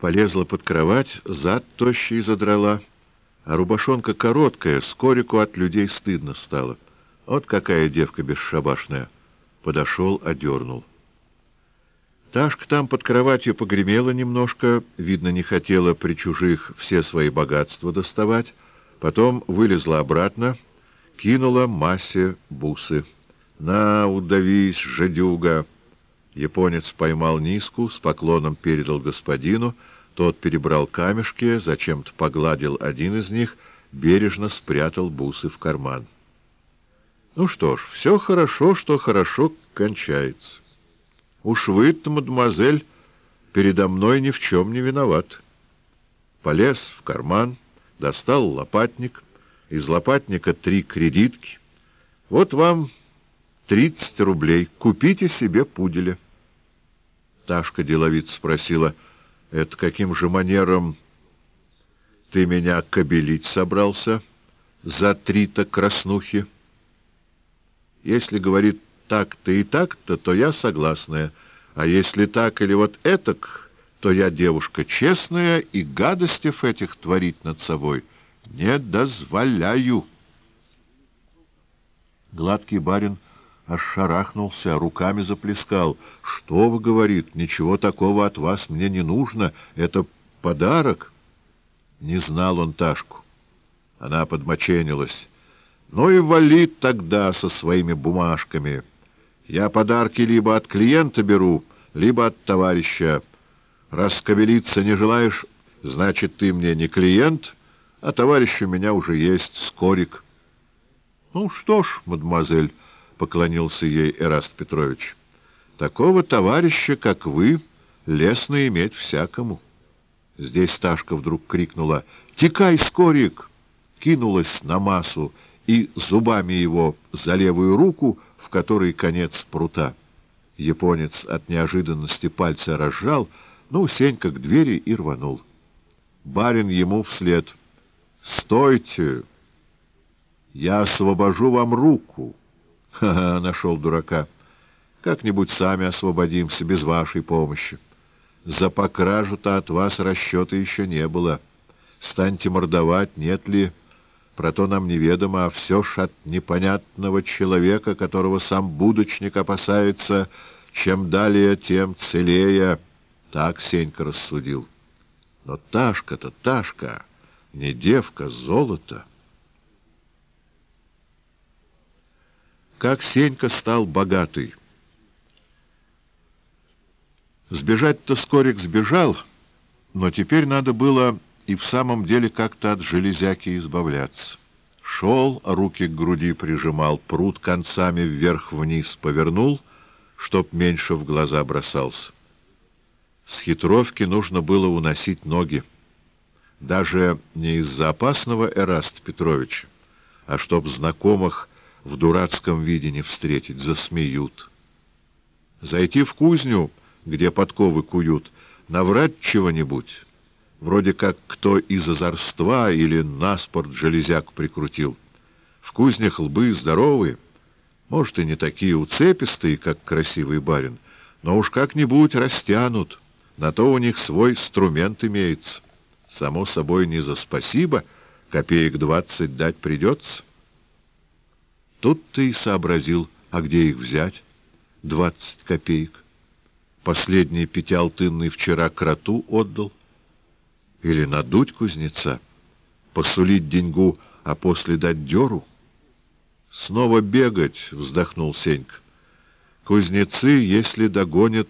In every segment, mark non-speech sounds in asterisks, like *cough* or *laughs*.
Полезла под кровать, зад тощий задрала, а рубашонка короткая, скорику от людей стыдно стало. Вот какая девка бесшабашная. Подошел, одернул. Ташка там под кроватью погремела немножко, видно, не хотела при чужих все свои богатства доставать, потом вылезла обратно, кинула массе бусы. «На, удавись, жадюга!» Японец поймал низку, с поклоном передал господину, тот перебрал камешки, зачем-то погладил один из них, бережно спрятал бусы в карман. Ну что ж, все хорошо, что хорошо кончается. Уж вы-то, мадемуазель, передо мной ни в чем не виноват. Полез в карман, достал лопатник, из лопатника три кредитки. Вот вам тридцать рублей, купите себе пуделя. Ташка деловито спросила, «Это каким же манером ты меня кобелить собрался за три-то краснухи?» Если, говорит, так-то и так-то, то я согласная, а если так или вот этак, то я девушка честная и гадостей этих творить над собой не дозволяю. Гладкий барин аж шарахнулся, руками заплескал. «Что вы, — говорит, — ничего такого от вас мне не нужно, это подарок». Не знал он Ташку. Она подмоченилась. «Ну и валит тогда со своими бумажками. Я подарки либо от клиента беру, либо от товарища. Раз кобелиться не желаешь, значит, ты мне не клиент, а товарищ у меня уже есть, скорик». «Ну что ж, мадемуазель...» — поклонился ей Эраст Петрович. — Такого товарища, как вы, лестно иметь всякому. Здесь Ташка вдруг крикнула «Текай, скорик!» кинулась на массу и зубами его за левую руку, в которой конец прута. Японец от неожиданности пальца разжал, ну, Сенька к двери и рванул. Барин ему вслед «Стойте! Я освобожу вам руку!» *laughs* Ха-ха, нашел дурака. Как-нибудь сами освободимся без вашей помощи. За покражу-то от вас расчета еще не было. Станьте мордовать, нет ли... Про то нам неведомо, а все ж от непонятного человека, которого сам будочник опасается, чем далее, тем целее. Так Сенька рассудил. Но Ташка-то Ташка, не девка, золото. Как Сенька стал богатый. Сбежать-то Скорик сбежал, но теперь надо было и в самом деле как-то от железяки избавляться. Шел, руки к груди прижимал, пруд концами вверх-вниз повернул, чтоб меньше в глаза бросался. С хитровки нужно было уносить ноги. Даже не из-за опасного Эраст Петровича, а чтоб знакомых в дурацком виде не встретить, засмеют. Зайти в кузню, где подковы куют, наврать чего-нибудь, вроде как кто из озорства или наспорт железяк прикрутил. В кузнях лбы здоровые, может, и не такие уцепистые, как красивый барин, но уж как-нибудь растянут, на то у них свой инструмент имеется. Само собой, не за спасибо, копеек двадцать дать придется. Тут ты и сообразил, а где их взять? Двадцать копеек. Последний пятиалтынный вчера кроту отдал. Или надуть кузнеца, посулить деньгу, а после дать дёру? Снова бегать, вздохнул Сенька. Кузнецы, если догонят,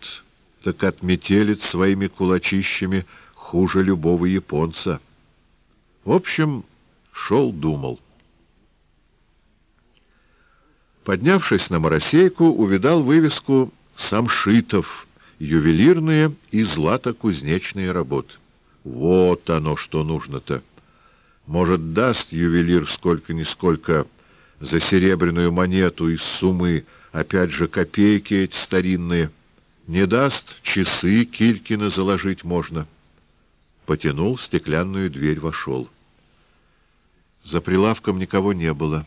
так отметелит своими кулачищами хуже любого японца. В общем, шел-думал. Поднявшись на моросейку, увидал вывеску «Самшитов. Ювелирные и злато-кузнечные работы». Вот оно, что нужно-то. Может, даст ювелир сколько-нисколько за серебряную монету из суммы, опять же, копейки эти старинные. Не даст, часы Килькина заложить можно. Потянул стеклянную дверь, вошел. За прилавком никого не было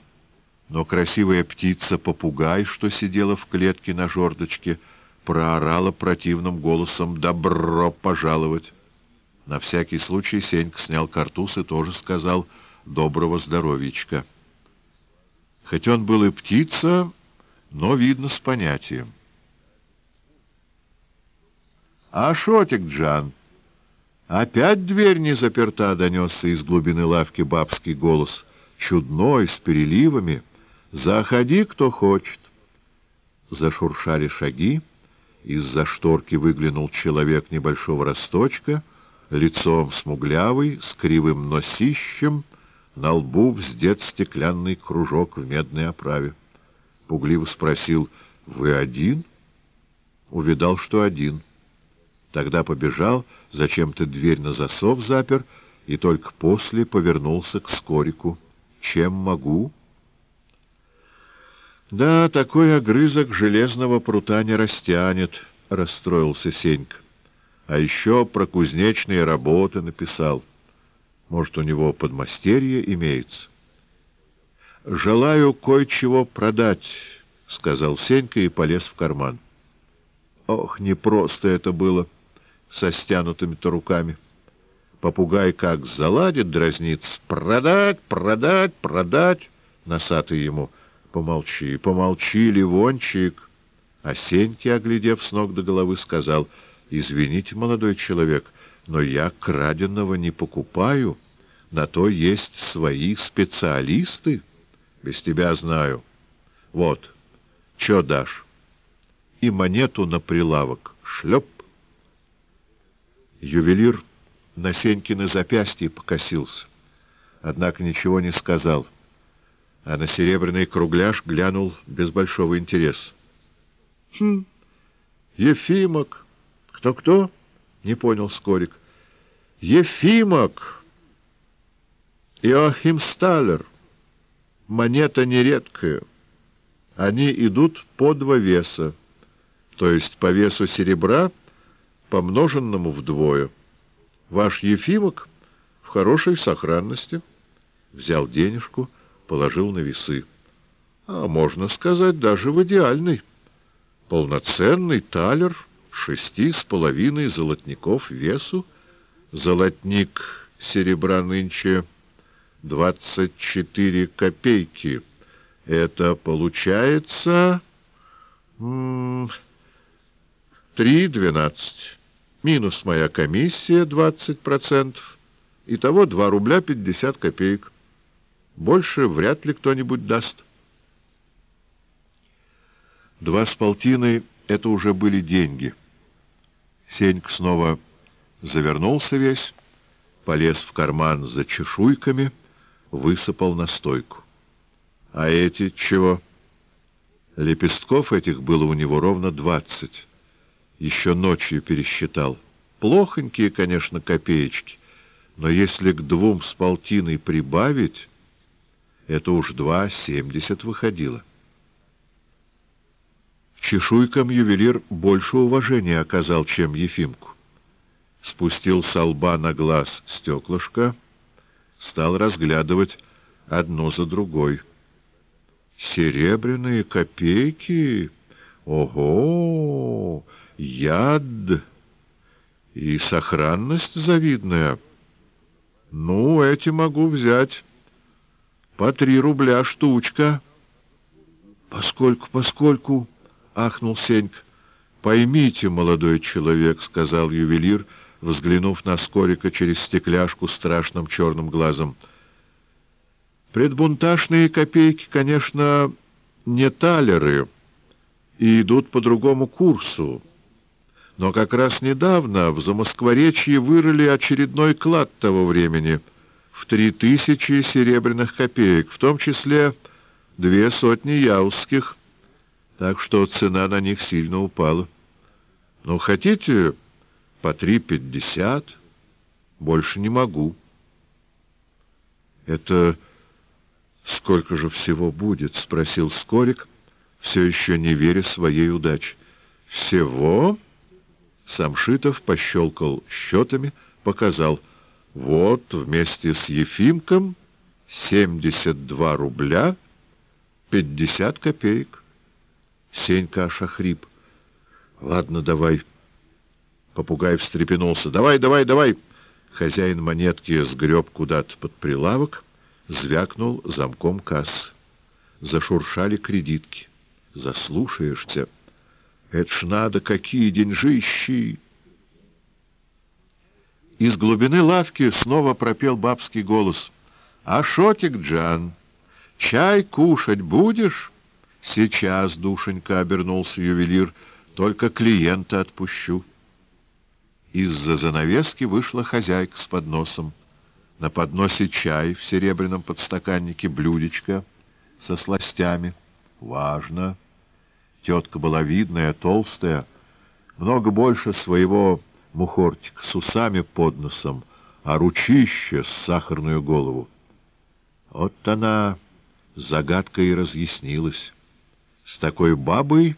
но красивая птица-попугай, что сидела в клетке на жердочке, проорала противным голосом «Добро пожаловать!». На всякий случай Сенька снял картуз и тоже сказал «доброго здоровичка». Хоть он был и птица, но, видно, с понятием. «А шотик, Джан, опять дверь не заперта?» — донесся из глубины лавки бабский голос, чудной, с переливами. «Заходи, кто хочет». Зашуршали шаги, из-за шторки выглянул человек небольшого росточка — лицом смуглявый, с кривым носищем, на лбу вздет стеклянный кружок в медной оправе. Пугливо спросил, «Вы один?» Увидал, что один. Тогда побежал, зачем-то дверь на засов запер, и только после повернулся к Скорику. «Чем могу?» «Да, такой огрызок железного прута не растянет», — расстроился Сенька. А еще про кузнечные работы написал. Может, у него подмастерье имеется? «Желаю кое-чего продать», — сказал Сенька и полез в карман. Ох, непросто это было со стянутыми-то руками. Попугай как заладит, дразнится. «Продать, продать, продать!» Носатый ему. «Помолчи, помолчи, Ливончик!» Сеньке, оглядев с ног до головы, сказал — «Извините, молодой человек, но я краденого не покупаю. На то есть свои специалисты. Без тебя знаю. Вот, чё дашь?» И монету на прилавок. Шлеп. Ювелир на Сенькины запястье покосился. Однако ничего не сказал, а на серебряный кругляш глянул без большого интереса. «Хм, Ефимок!» «Кто-кто?» — не понял Скорик. «Ефимок! Иоахим Сталлер. Монета нередкая. Они идут по два веса, то есть по весу серебра, помноженному вдвое. Ваш Ефимок в хорошей сохранности». Взял денежку, положил на весы. А можно сказать, даже в идеальный. Полноценный талер — шести с половиной золотников весу, золотник серебра нынче двадцать четыре копейки. Это получается три двенадцать. Минус моя комиссия двадцать процентов. Итого два рубля пятьдесят копеек. Больше вряд ли кто-нибудь даст. Два с полтиной — это уже были деньги — Сеньк снова завернулся весь, полез в карман за чешуйками, высыпал на стойку. А эти чего? Лепестков этих было у него ровно двадцать. Еще ночью пересчитал. Плохонькие, конечно, копеечки, но если к двум с полтиной прибавить, это уж два семьдесят выходило чешуйкам ювелир больше уважения оказал, чем Ефимку. Спустил со лба на глаз стеклышко, стал разглядывать одно за другой. Серебряные копейки? Ого! Яд! И сохранность завидная. Ну, эти могу взять. По три рубля штучка. Поскольку, поскольку ахнул Сеньк. «Поймите, молодой человек», — сказал ювелир, взглянув на Скорика через стекляшку страшным черным глазом. «Предбунтажные копейки, конечно, не талеры и идут по другому курсу, но как раз недавно в Замоскворечье вырыли очередной клад того времени в три тысячи серебряных копеек, в том числе две сотни яузских, так что цена на них сильно упала. Ну, хотите по три пятьдесят? Больше не могу. Это сколько же всего будет? — спросил Скорик, все еще не веря своей удаче. Всего? Самшитов пощелкал счетами, показал. Вот вместе с Ефимком семьдесят два рубля пятьдесят копеек. Сенька аж Ладно, давай. Попугай встрепенулся. — Давай, давай, давай. Хозяин монетки сгреб куда-то под прилавок, звякнул замком касс. Зашуршали кредитки. Заслушаешься. Это ж надо, какие деньжищи! Из глубины лавки снова пропел бабский голос. «Ашотик, Джан, чай кушать будешь?» «Сейчас, душенька», — обернулся ювелир, — «только клиента отпущу». Из-за занавески вышла хозяйка с подносом. На подносе чай в серебряном подстаканнике, блюдечко со сластями. Важно. Тетка была видная, толстая, много больше своего мухортика, с усами под носом, а ручище с сахарную голову. Вот она загадка и разъяснилась. С такой бабой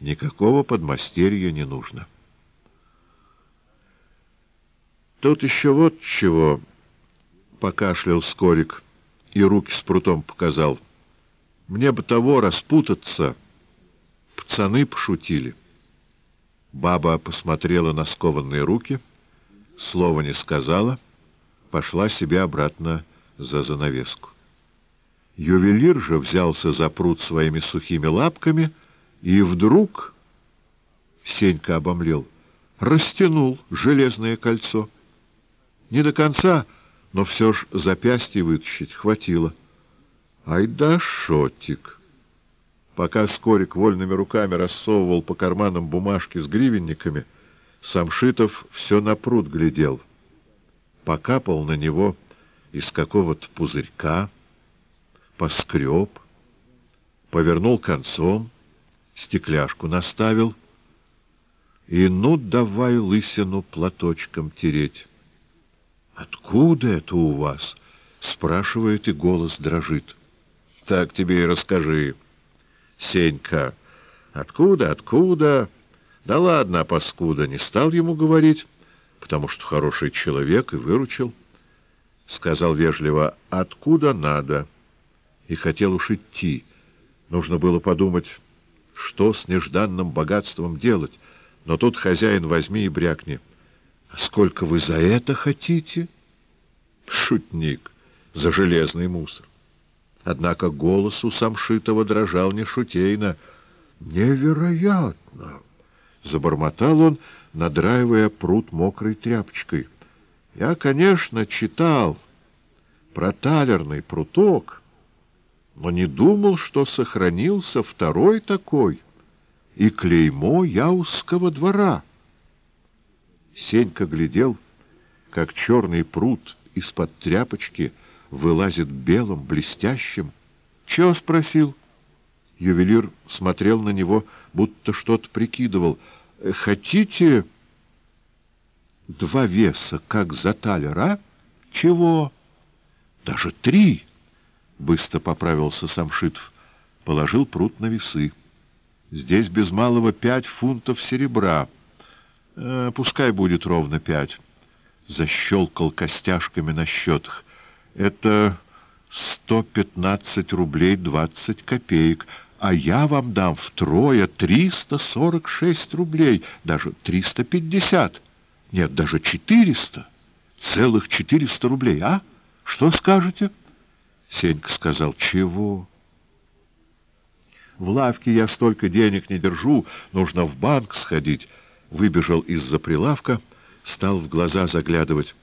никакого подмастерья не нужно. Тут еще вот чего, — покашлял Скорик и руки с прутом показал. Мне бы того распутаться. Пацаны пошутили. Баба посмотрела на скованные руки, слова не сказала, пошла себе обратно за занавеску. Ювелир же взялся за пруд своими сухими лапками, и вдруг, Сенька обомлел, растянул железное кольцо. Не до конца, но все ж запястье вытащить хватило. Ай да шотик! Пока Скорик вольными руками рассовывал по карманам бумажки с гривенниками, Самшитов все на пруд глядел. Покапал на него из какого-то пузырька, поскреб, повернул концом, стекляшку наставил и ну давай лысину платочком тереть. «Откуда это у вас?» — спрашивает, и голос дрожит. «Так тебе и расскажи, Сенька. Откуда, откуда?» «Да ладно, паскуда!» Не стал ему говорить, потому что хороший человек и выручил. Сказал вежливо, «Откуда надо?» И хотел уж идти. Нужно было подумать, что с нежданным богатством делать. Но тут хозяин возьми и брякни — а сколько вы за это хотите? Шутник, за железный мусор. Однако голос у Самшитова дрожал не шутейно. «Невероятно!» — забормотал он, надраивая пруд мокрой тряпочкой. «Я, конечно, читал про талерный пруток, но не думал, что сохранился второй такой и клеймо Яузского двора». Сенька глядел, как черный пруд из-под тряпочки вылазит белым, блестящим. «Чего?» — спросил. Ювелир смотрел на него, будто что-то прикидывал. «Хотите два веса, как за талер, а? Чего? Даже три!» — быстро поправился Самшитов. Положил пруд на весы. «Здесь без малого пять фунтов серебра». Э, пускай будет ровно пять. Защелкал костяшками на счетах. Это сто пятнадцать рублей двадцать копеек, а я вам дам втрое триста сорок шесть рублей, даже триста пятьдесят. Нет, даже четыреста. Целых четыреста рублей, а? Что скажете? Сенька сказал, чего? В лавке я столько денег не держу, нужно в банк сходить выбежал из-за прилавка, стал в глаза заглядывать.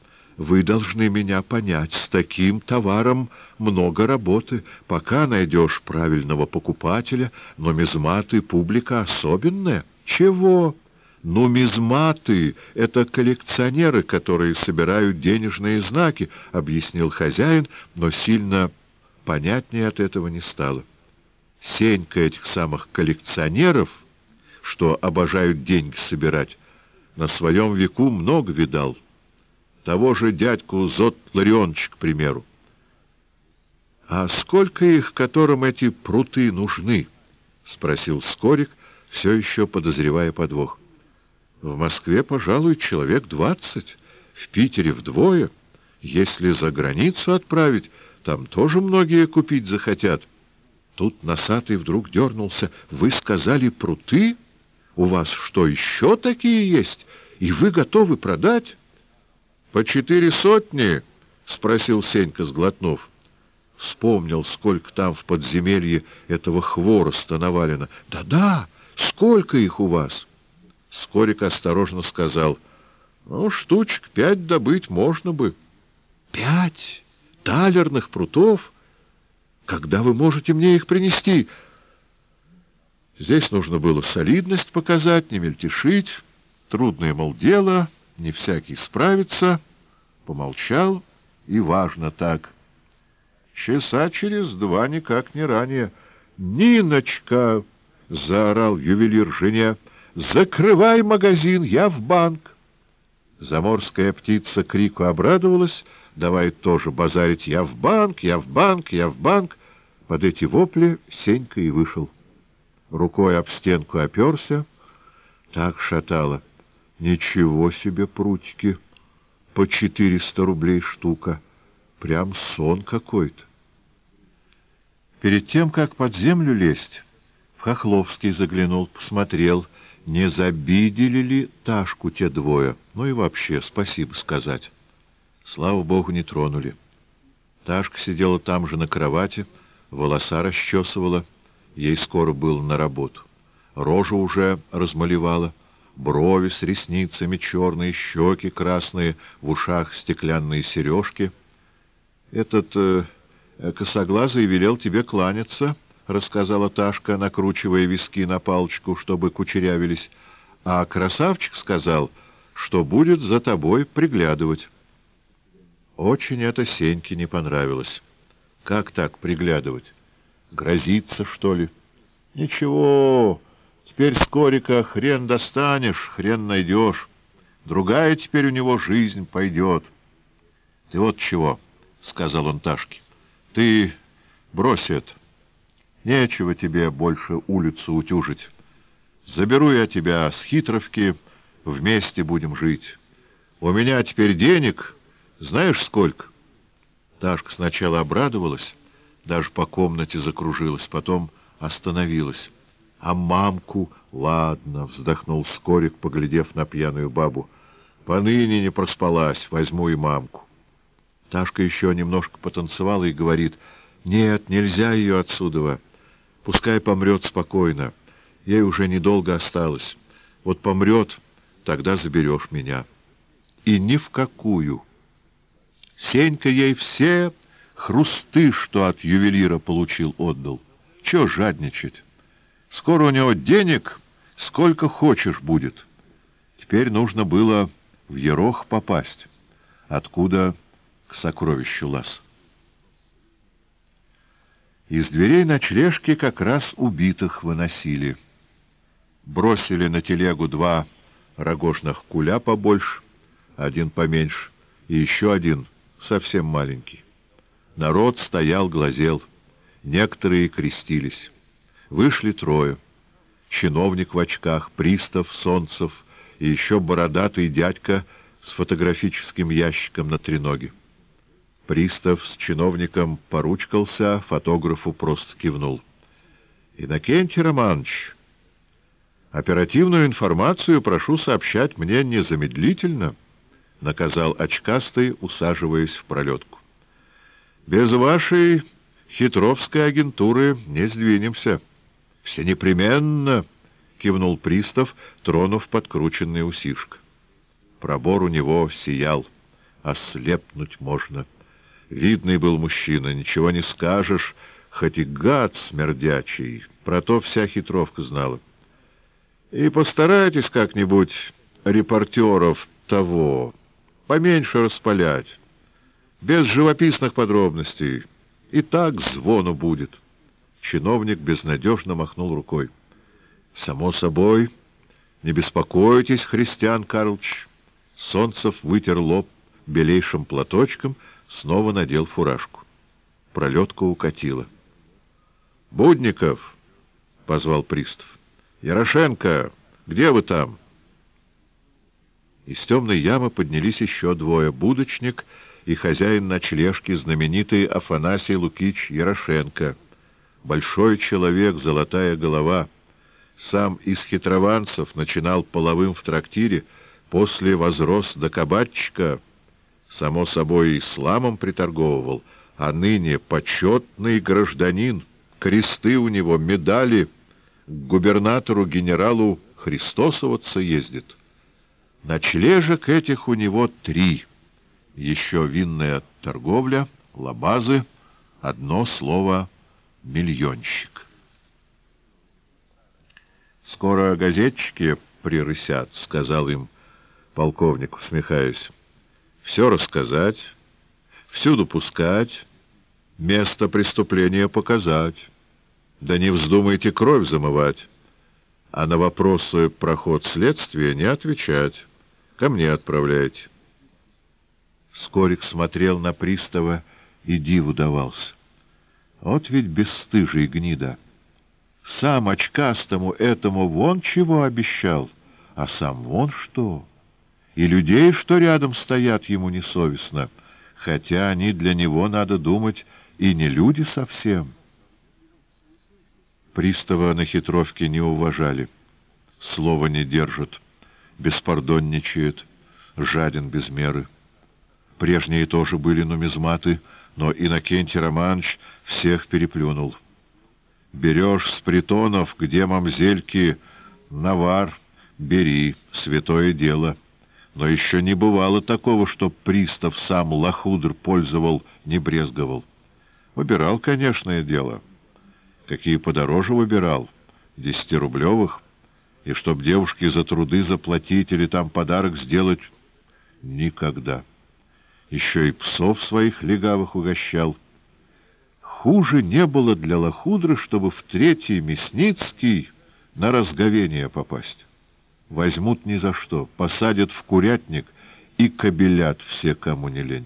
«Вы должны меня понять, с таким товаром много работы. Пока найдешь правильного покупателя, нумизматы — публика особенная. Чего?» «Нумизматы — это коллекционеры, которые собирают денежные знаки», — объяснил хозяин, но сильно понятнее от этого не стало. Сенька этих самых коллекционеров — что обожают деньги собирать. На своем веку много видал. Того же дядьку Зот Ларионович, к примеру. — А сколько их, которым эти пруты нужны? — спросил Скорик, все еще подозревая подвох. — В Москве, пожалуй, человек двадцать, в Питере вдвое. Если за границу отправить, там тоже многие купить захотят. Тут носатый вдруг дернулся. — Вы сказали пруты? — у вас что, еще такие есть? И вы готовы продать? — По четыре сотни? — спросил Сенька, сглотнув. Вспомнил, сколько там в подземелье этого хвороста навалено. «Да — Да-да, сколько их у вас? Скорик осторожно сказал. — Ну, штучек пять добыть можно бы. — Пять талерных прутов? Когда вы можете мне их принести? Здесь нужно было солидность показать, не мельтешить. Трудное, мол, дело, не всякий справится. Помолчал, и важно так. Часа через два, никак не ранее. «Ниночка!» — заорал ювелир жене. «Закрывай магазин, я в банк!» Заморская птица крику обрадовалась, давай тоже базарить «я в банк, я в банк, я в банк». Под эти вопли Сенька и вышел. Рукой об стенку оперся, так шатало. Ничего себе прутики! По четыреста рублей штука. Прям сон какой-то. Перед тем, как под землю лезть, в Хохловский заглянул, посмотрел, не забидели ли Ташку те двое. Ну и вообще, спасибо сказать. Слава богу, не тронули. Ташка сидела там же на кровати, волоса расчесывала, ей скоро было на работу. Рожу уже размалевала, брови с ресницами черные, щеки красные, в ушах стеклянные сережки. Этот э, косоглазый велел тебе кланяться, — рассказала Ташка, накручивая виски на палочку, чтобы кучерявились, а красавчик сказал, что будет за тобой приглядывать. Очень это Сеньке не понравилось. Как так приглядывать? Грозиться, что ли? Ничего, Теперь скорика хрен достанешь, хрен найдешь. Другая теперь у него жизнь пойдет. — Ты вот чего, — сказал он Ташке, — ты брось это. Нечего тебе больше улицу утюжить. Заберу я тебя с хитровки, вместе будем жить. У меня теперь денег, знаешь сколько? Ташка сначала обрадовалась, даже по комнате закружилась, потом остановилась. А мамку... Ладно, вздохнул Скорик, поглядев на пьяную бабу. Поныне не проспалась, возьму и мамку. Ташка еще немножко потанцевала и говорит, «Нет, нельзя ее отсюда. Пускай помрет спокойно. Ей уже недолго осталось. Вот помрет, тогда заберешь меня». И ни в какую. Сенька ей все хрусты, что от ювелира получил, отдал. Че жадничать? Скоро у него денег сколько хочешь будет. Теперь нужно было в Ерох попасть, откуда к сокровищу лаз. Из дверей ночлежки как раз убитых выносили. Бросили на телегу два рогожных куля побольше, один поменьше, и еще один совсем маленький. Народ стоял, глазел, некоторые крестились. Вышли трое. Чиновник в очках, пристав, Солнцев и еще бородатый дядька с фотографическим ящиком на треноге. Пристав с чиновником поручкался, фотографу просто кивнул. — Иннокентий Романович, оперативную информацию прошу сообщать мне незамедлительно, — наказал очкастый, усаживаясь в пролетку. — Без вашей хитровской агентуры не сдвинемся. —— Все непременно, — кивнул пристав, тронув подкрученный усишка. Пробор у него сиял. Ослепнуть можно. Видный был мужчина, ничего не скажешь, хоть и гад смердячий. Про то вся хитровка знала. И постарайтесь как-нибудь репортеров того поменьше распалять. Без живописных подробностей. И так звону будет. Чиновник безнадежно махнул рукой. — Само собой. Не беспокойтесь, Христиан Карлович. Солнцев вытер лоб белейшим платочком, снова надел фуражку. Пролетка укатила. — Будников! — позвал пристав. — Ярошенко! Где вы там? Из темной ямы поднялись еще двое — будочник и хозяин ночлежки, знаменитый Афанасий Лукич Ярошенко — Большой человек, золотая голова. Сам из хитрованцев начинал половым в трактире, после возрос до кабачка, Само собой, исламом приторговывал, а ныне почетный гражданин, кресты у него, медали, к губернатору-генералу Христосоваться ездит. Ночлежек этих у него три. Еще винная торговля, лабазы, одно слово «миллионщик». «Скоро газетчики прирысят», — сказал им полковник, усмехаясь. «Все рассказать, всюду пускать, место преступления показать. Да не вздумайте кровь замывать, а на вопросы про ход следствия не отвечать. Ко мне отправляйте». Скорик смотрел на пристава и диву давался. Вот ведь бесстыжий гнида! Сам очкастому этому вон чего обещал, а сам вон что. И людей, что рядом стоят, ему несовестно, хотя они для него, надо думать, и не люди совсем. Пристава на хитровке не уважали, слова не держит, беспардонничает, жаден без меры. Прежние тоже были нумизматы, но Иннокентий Романович всех переплюнул. Берешь с притонов, где мамзельки, навар, бери, святое дело. Но еще не бывало такого, чтоб пристав сам лохудр пользовал, не брезговал. Выбирал, конечно, дело. Какие подороже выбирал, десятирублевых. И чтоб девушке за труды заплатить или там подарок сделать — никогда. Еще и псов своих легавых угощал — Хуже не было для Лохудры, чтобы в третий Мясницкий на разговение попасть. Возьмут ни за что, посадят в курятник и кобелят все, кому не лень.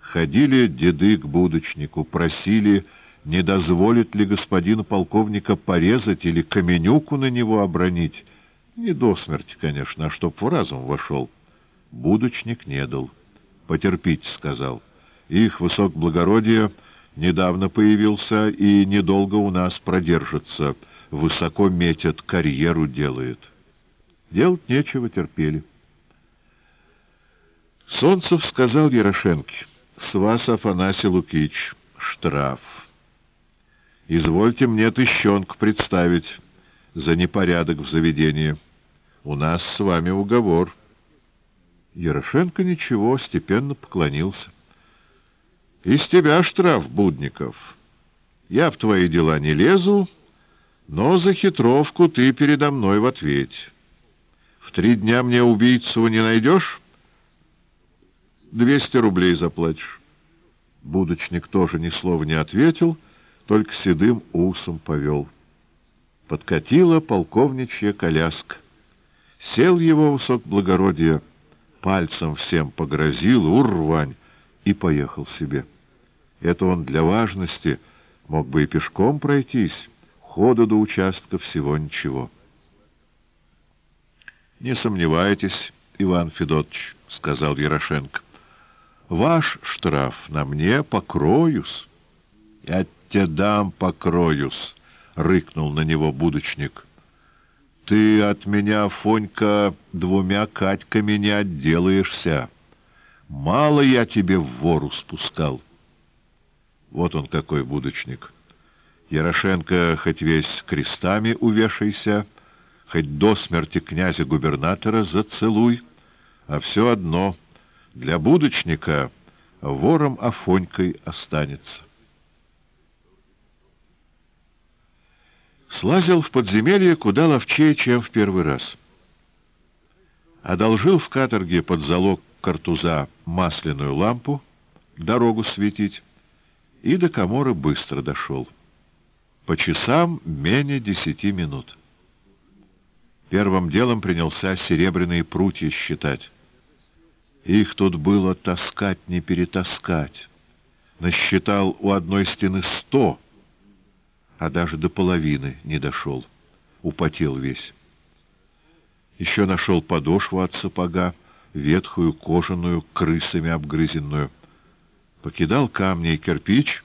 Ходили деды к будочнику, просили, не дозволит ли господину полковника порезать или каменюку на него обронить. Не до смерти, конечно, а чтоб в разум вошел. Будочник не дал. «Потерпите», — сказал. «Их высокоблагородие...» Недавно появился и недолго у нас продержится. Высоко метят, карьеру делает. Делать нечего, терпели. Солнцев сказал Ярошенке, «С вас, Афанасий Лукич, штраф. Извольте мне тыщенку представить за непорядок в заведении. У нас с вами уговор». Ярошенко ничего, степенно поклонился. Из тебя штраф, Будников. Я в твои дела не лезу, но за хитровку ты передо мной в ответе. В три дня мне убийцу не найдешь? Двести рублей заплатишь. Будочник тоже ни слова не ответил, только седым усом повел. Подкатила полковничья коляска. Сел его высокоблагородие, пальцем всем погрозил, урвань, и поехал себе. Это он для важности мог бы и пешком пройтись, хода до участка всего ничего. — Не сомневайтесь, Иван Федотович, — сказал Ярошенко. — Ваш штраф на мне покроюсь. — Я тебе дам покроюсь, — рыкнул на него будочник. — Ты от меня, Фонька, двумя Катьками не отделаешься. — Мало я тебе в вору спускал. Вот он какой будочник. Ярошенко хоть весь крестами увешайся, хоть до смерти князя-губернатора зацелуй, а все одно для будочника вором Афонькой останется. Слазил в подземелье куда ловчее, чем в первый раз. Одолжил в каторге под залог картуза масляную лампу, дорогу светить, и до коморы быстро дошел. По часам менее десяти минут. Первым делом принялся серебряные прутья считать. Их тут было таскать, не перетаскать. Насчитал у одной стены сто, а даже до половины не дошел. Употел весь. Еще нашел подошву от сапога, ветхую, кожаную, крысами обгрызенную. Покидал камни и кирпич,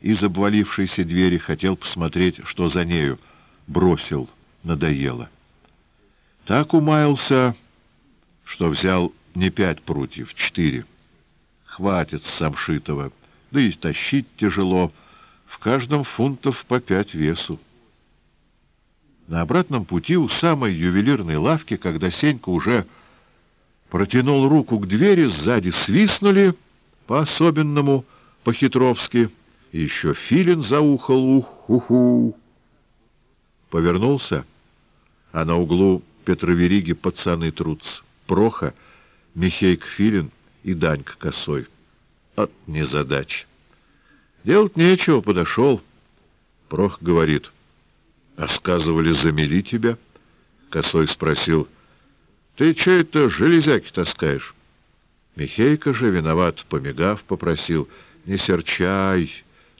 из обвалившейся двери хотел посмотреть, что за нею. Бросил, надоело. Так умаялся, что взял не пять прутьев, четыре. хватит самшитого, да и тащить тяжело, в каждом фунтов по пять весу. На обратном пути у самой ювелирной лавки, когда Сенька уже протянул руку к двери, сзади свистнули по-особенному, по-хитровски, еще филин заухал ух-ху-ху. Повернулся, а на углу Петровериги пацаны трутся. Проха, Михейк Филин и Данька Косой. От незадач. Делать нечего, подошел. Прох говорит, а сказывали, замели тебя? Косой спросил, ты че это железяки таскаешь? Михейка же, виноват, помигав, попросил, не серчай,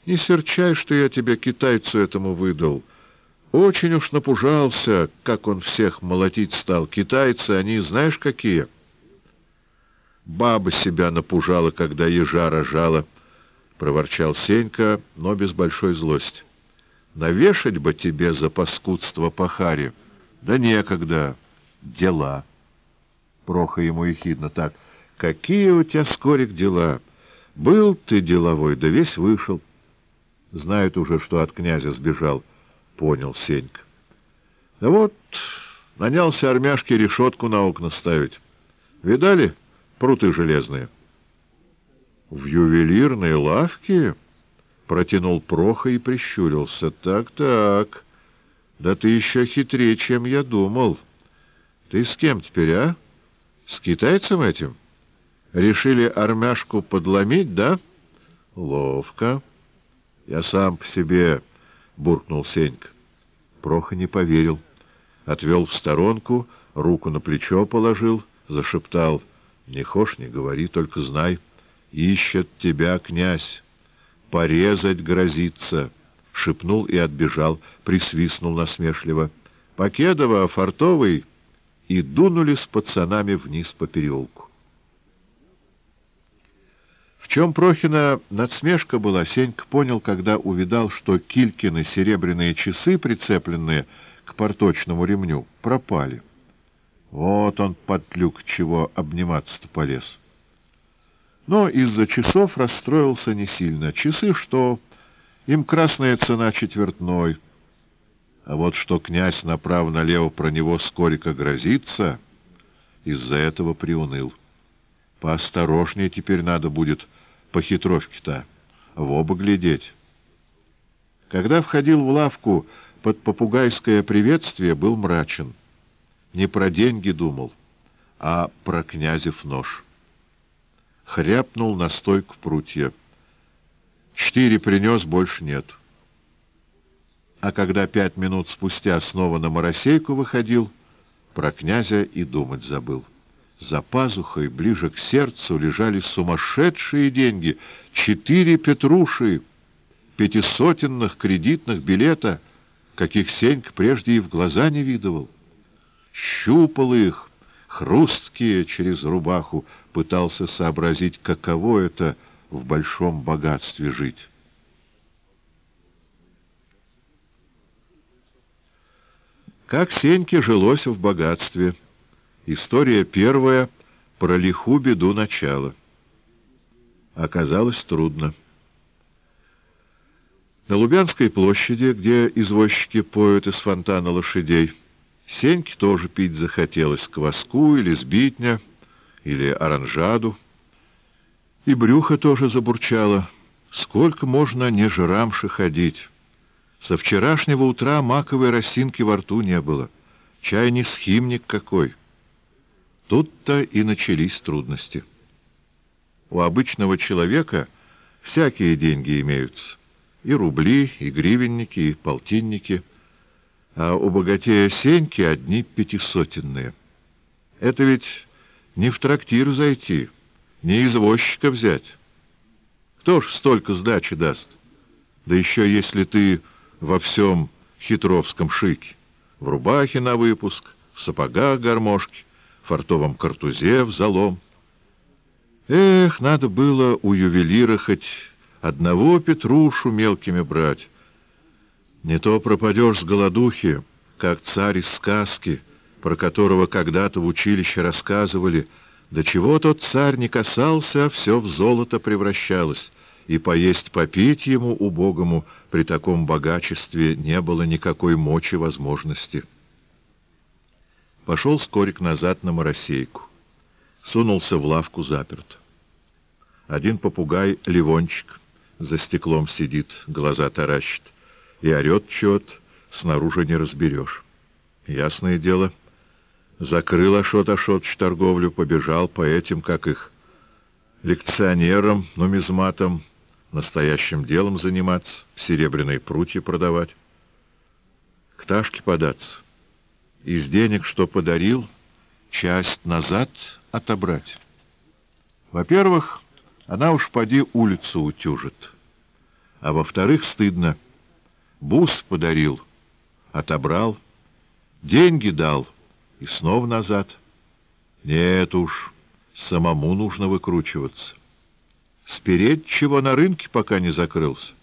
не серчай, что я тебе китайцу этому выдал. Очень уж напужался, как он всех молотить стал. Китайцы, они знаешь какие? Баба себя напужала, когда ежа рожала, — проворчал Сенька, но без большой злости. Навешать бы тебе за паскудство пахари. Да некогда. Дела. Проха ему ехидно так. Какие у тебя, Скорик, дела? Был ты деловой, да весь вышел. Знают уже, что от князя сбежал понял Сенька. Да вот, нанялся армяшке решетку на окна ставить. Видали пруты железные? В ювелирной лавке? Протянул Проха и прищурился. Так-так, да ты еще хитрее, чем я думал. Ты с кем теперь, а? С китайцем этим? Решили армяшку подломить, да? Ловко. Я сам по себе буркнул Сенька. Проха не поверил. Отвел в сторонку, руку на плечо положил, зашептал. «Не хошь, не говори, только знай. Ищет тебя князь. Порезать грозится». Шепнул и отбежал, присвистнул насмешливо. «Покедова, фартовый!» И дунули с пацанами вниз по переулку чем Прохина надсмешка была, Сенька понял, когда увидал, что Килькины серебряные часы, прицепленные к порточному ремню, пропали. Вот он, подлюк, чего обниматься-то полез. Но из-за часов расстроился не сильно. Часы что? Им красная цена четвертной. А вот что князь направо-налево про него сколько грозится, из-за этого приуныл. Поосторожнее теперь надо будет по хитровке-то, в оба глядеть. Когда входил в лавку под попугайское приветствие, был мрачен. Не про деньги думал, а про князев нож. Хряпнул на стойку прутья. Четыре принес, больше нет. А когда пять минут спустя снова на моросейку выходил, про князя и думать забыл. За пазухой, ближе к сердцу, лежали сумасшедшие деньги. Четыре петруши, пятисотенных кредитных билета, каких Сенька прежде и в глаза не видывал. Щупал их, хрусткие через рубаху, пытался сообразить, каково это в большом богатстве жить. Как Сеньке жилось в богатстве — История первая про лиху беду начала. Оказалось трудно. На Лубянской площади, где извозчики поют из фонтана лошадей, Сеньке тоже пить захотелось кваску или сбитня, или оранжаду. И брюхо тоже забурчало. Сколько можно не жрамши ходить? Со вчерашнего утра маковой росинки во рту не было. Чай не схимник какой. Тут-то и начались трудности. У обычного человека всякие деньги имеются. И рубли, и гривенники, и полтинники. А у богатея Сеньки одни пятисотенные. Это ведь не в трактир зайти, не извозчика взять. Кто ж столько сдачи даст? Да еще если ты во всем хитровском шике, в рубахе на выпуск, в сапогах гармошки, фартовом картузе в залом. Эх, надо было у ювелира хоть одного Петрушу мелкими брать. Не то пропадешь с голодухи, как царь из сказки, про которого когда-то в училище рассказывали, До чего тот царь не касался, все в золото превращалось, и поесть попить ему, убогому, при таком богачестве не было никакой мочи возможности. Пошел Скорик назад на моросейку. Сунулся в лавку заперт. Один попугай, Ливончик, за стеклом сидит, глаза таращит, и орет чего-то, снаружи не разберешь. Ясное дело, закрыл Ашот Ашотович торговлю, побежал по этим, как их, лекционерам, нумизматам, настоящим делом заниматься, серебряные прутья продавать. К Ташке податься. Из денег, что подарил, часть назад отобрать. Во-первых, она уж поди улицу утюжит. А во-вторых, стыдно. Бус подарил, отобрал, деньги дал и снова назад. Нет уж, самому нужно выкручиваться. Спереть чего на рынке, пока не закрылся.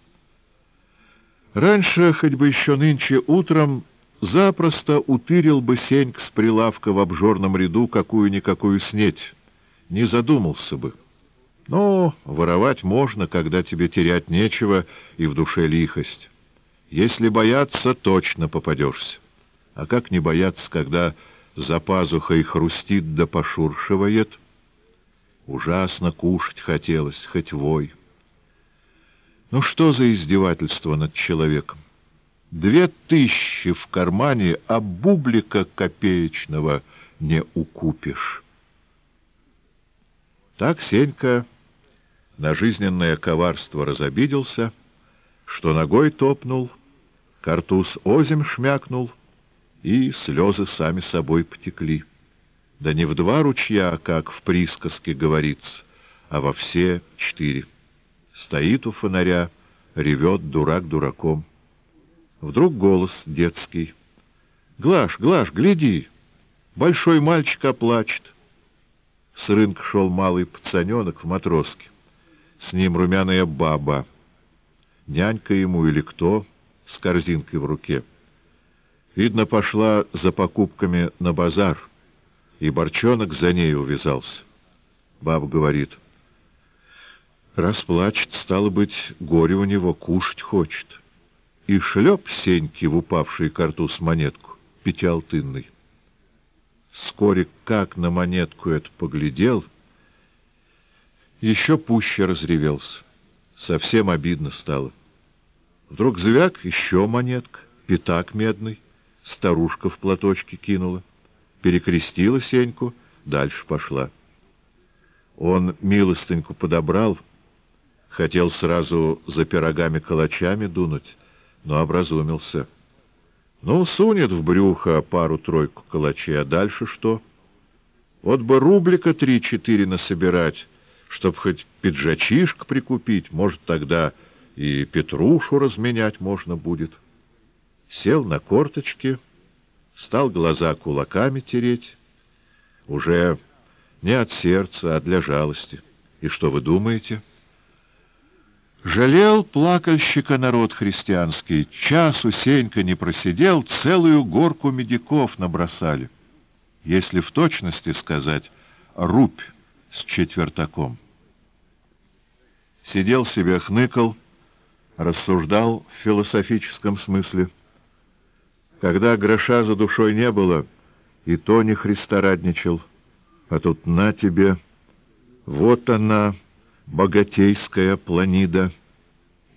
Раньше, хоть бы еще нынче утром, запросто утырил бы Сеньк с прилавка в обжорном ряду какую-никакую снеть. Не задумался бы. Но воровать можно, когда тебе терять нечего и в душе лихость. Если бояться, точно попадешься. А как не бояться, когда за пазухой хрустит да пошуршивает? Ужасно кушать хотелось, хоть вой. Ну что за издевательство над человеком? Две тысячи в кармане, а бублика копеечного не укупишь. Так Сенька на жизненное коварство разобиделся, что ногой топнул, картуз озим шмякнул, и слезы сами собой потекли. Да не в два ручья, как в присказке говорится, а во все четыре. Стоит у фонаря, ревет дурак дураком. Вдруг голос детский. «Глаш, Глаш, гляди! Большой мальчик оплачет!» С рынка шел малый пацаненок в матроске. С ним румяная баба. Нянька ему или кто, с корзинкой в руке. Видно, пошла за покупками на базар, и борчонок за ней увязался. Баба говорит, расплачет, стало быть, горе у него, кушать хочет. И шлеп Сеньки в упавший картуз монетку, пятиалтынный. Вскоре как на монетку это поглядел — еще пуще разревелся. Совсем обидно стало. Вдруг звяк, еще монетка, пятак медный, старушка в платочке кинула, перекрестила Сеньку, дальше пошла. Он милостыньку подобрал, хотел сразу за пирогами-калачами дунуть, но образумился. Ну, сунет в брюхо пару-тройку калачей, а дальше что? Вот бы рублика три-четыре насобирать, чтоб хоть пиджачишка прикупить, может, тогда и Петрушу разменять можно будет. Сел на корточки, стал глаза кулаками тереть, уже не от сердца, а для жалости. И что вы думаете? Жалел плакальщика народ христианский, часу Сенька не просидел, целую горку медиков набросали. Если в точности сказать, рубь с четвертаком. Сидел себе, хныкал, рассуждал в философическом смысле. Когда гроша за душой не было, и то не христорадничал, а тут на тебе, вот она, богатейская планида.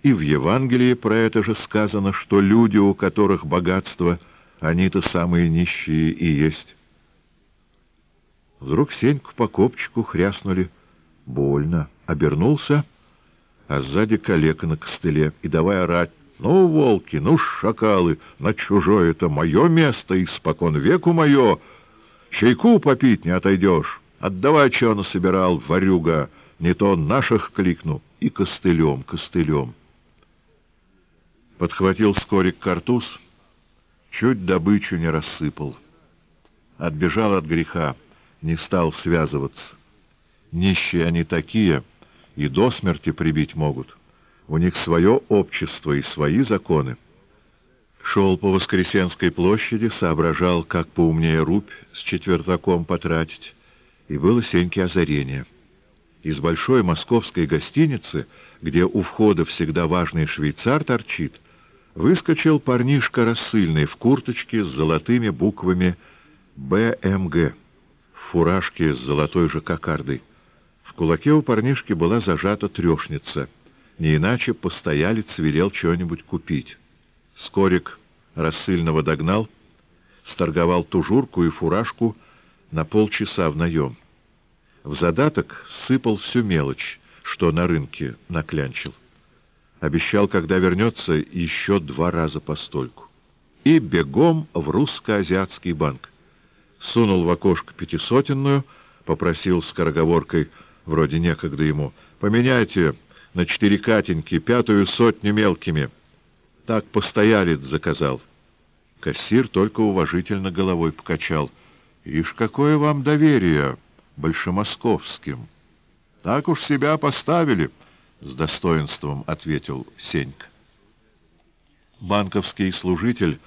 И в Евангелии про это же сказано, что люди, у которых богатство, они-то самые нищие и есть. Вдруг Сеньку по копчику хряснули. Больно. Обернулся, а сзади калека на костыле, и давай орать. «Ну, волки, ну, шакалы, на чужое это мое место, испокон веку мое. Чайку попить не отойдешь. Отдавай, что он собирал, варюга, не то наших кликну. И костылем, костылем». Подхватил скорик картуз, чуть добычу не рассыпал. Отбежал от греха не стал связываться. Нищие они такие, и до смерти прибить могут. У них свое общество и свои законы. Шел по Воскресенской площади, соображал, как поумнее рубь с четвертаком потратить, И было Сеньке озарение. Из большой московской гостиницы, где у входа всегда важный швейцар торчит, выскочил парнишка рассыльный в курточке с золотыми буквами «БМГ», фуражке с золотой же кокардой. В кулаке у парнишки была зажата трешница. Не иначе постоялец велел что-нибудь купить. Скорик рассыльного догнал, сторговал тужурку и фуражку на полчаса в наем. В задаток сыпал всю мелочь, что на рынке наклянчил. Обещал, когда вернется, еще два раза постольку. И бегом в русско-азиатский банк. Сунул в окошко пятисотенную, попросил скороговоркой, вроде некогда ему, «Поменяйте на четыре катеньки, пятую сотню мелкими». Так постоялец заказал. Кассир только уважительно головой покачал. «Ишь, какое вам доверие большемосковским!» «Так уж себя поставили», — с достоинством ответил Сенька. Банковский служитель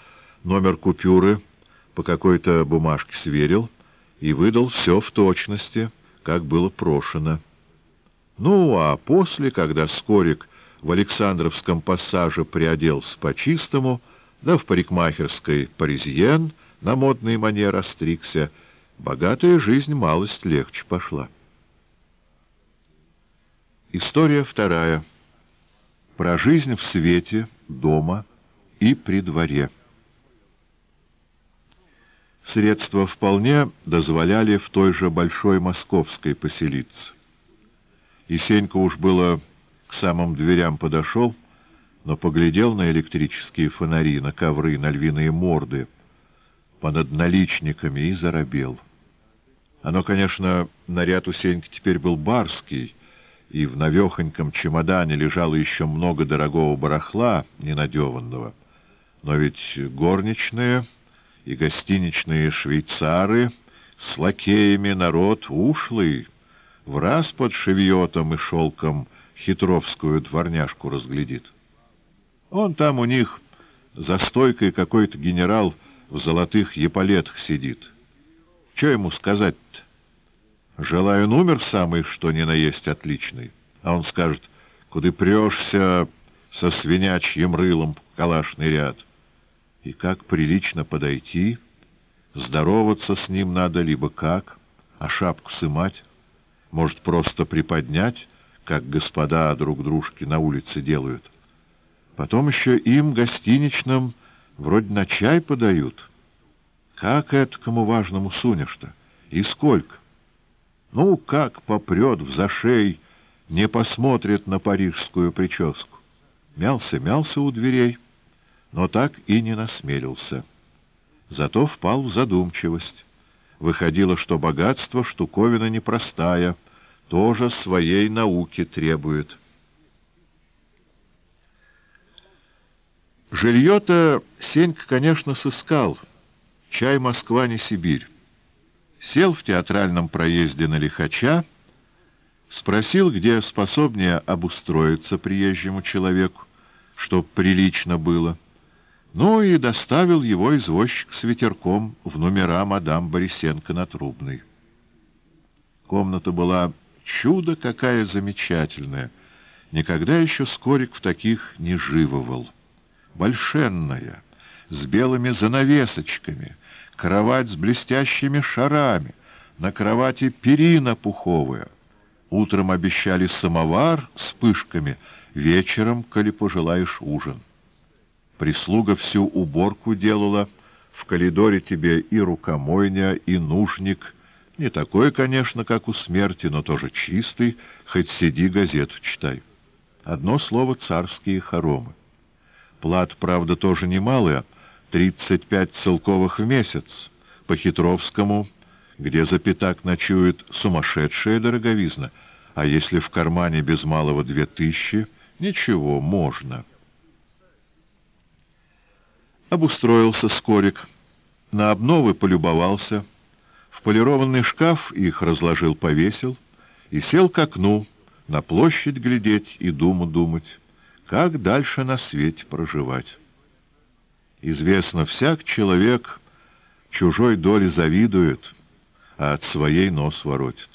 номер купюры по какой-то бумажке сверил и выдал все в точности, как было прошено. Ну, а после, когда Скорик в Александровском пассаже приоделся по-чистому, да в парикмахерской «Паризьен» на модный манер остригся, богатая жизнь малость легче пошла. История вторая. Про жизнь в свете, дома и при дворе. Средства вполне дозволяли в той же Большой Московской поселиться. И Сенька уж было к самым дверям подошел, но поглядел на электрические фонари, на ковры, на львиные морды, понад наличниками и заробел. Оно, конечно, наряд у Сеньки теперь был барский, и в навехоньком чемодане лежало еще много дорогого барахла, ненадеванного. Но ведь горничные и гостиничные швейцары с лакеями народ ушлый, в раз под шевьетом и шелком хитровскую дворняжку разглядит. Он там у них за стойкой какой-то генерал в золотых еполетах сидит. Че ему сказать-то? Желаю номер самый, что ни на есть отличный. А он скажет, куда прешься со свинячьим рылом калашный ряд. И как прилично подойти, здороваться с ним надо либо как, а шапку сымать, может, просто приподнять, как господа друг дружки на улице делают. Потом еще им, гостиничным, вроде на чай подают. Как это кому важному сунешь-то? И сколько? Ну, как попрет в зашей, не посмотрит на парижскую прическу. Мялся-мялся у дверей, но так и не насмелился. Зато впал в задумчивость. Выходило, что богатство — штуковина непростая, тоже своей науки требует. Жилье-то Сенька, конечно, сыскал. Чай Москва не Сибирь. Сел в театральном проезде на лихача, спросил, где способнее обустроиться приезжему человеку, чтоб прилично было. Ну и доставил его извозчик с ветерком в номера мадам Борисенко на Трубной. Комната была чудо какая замечательная. Никогда еще Скорик в таких не живывал большенная, с белыми занавесочками, кровать с блестящими шарами, на кровати перина пуховая. Утром обещали самовар с пышками, вечером, коли пожелаешь, ужин. Прислуга всю уборку делала, в коридоре тебе и рукомойня, и нужник. Не такой, конечно, как у смерти, но тоже чистый, хоть сиди газету читай. Одно слово — царские хоромы. Плат, правда, тоже немалая — тридцать пять целковых в месяц. По Хитровскому, где за пятак ночует сумасшедшая дороговизна, а если в кармане без малого две тысячи, ничего, можно. Обустроился Скорик, на обновы полюбовался, в полированный шкаф их разложил-повесил и сел к окну, на площадь глядеть и думу думать. Как дальше на свете проживать? Известно, всяк человек чужой доли завидует, а от своей нос воротит.